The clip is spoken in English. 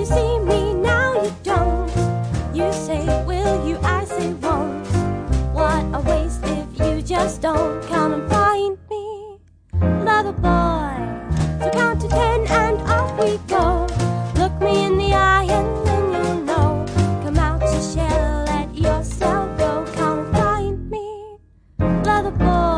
you see me, now you don't. You say, will you? I say, won't. What a waste if you just don't come and find me, boy. So count to ten and off we go. Look me in the eye and then you'll know. Come out your shell, let yourself go. Come find me, boy.